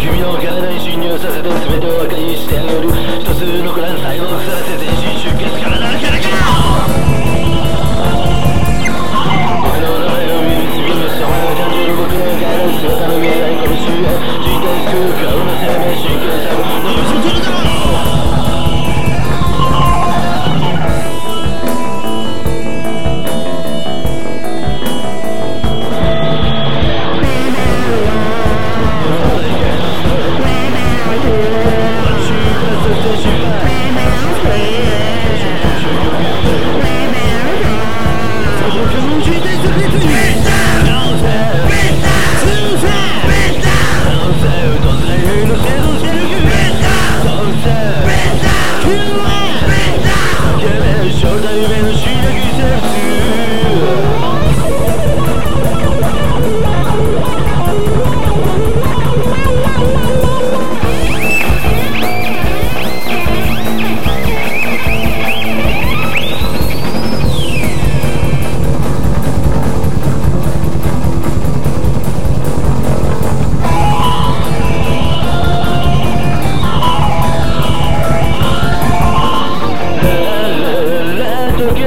君の体に侵入させて全てを破壊してあげる。一つ残らん細胞腐らせ全身出血からなるか僕の名前感じる僕の体の姿の拳を人体の生命神経 You.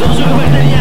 Son solo baterías.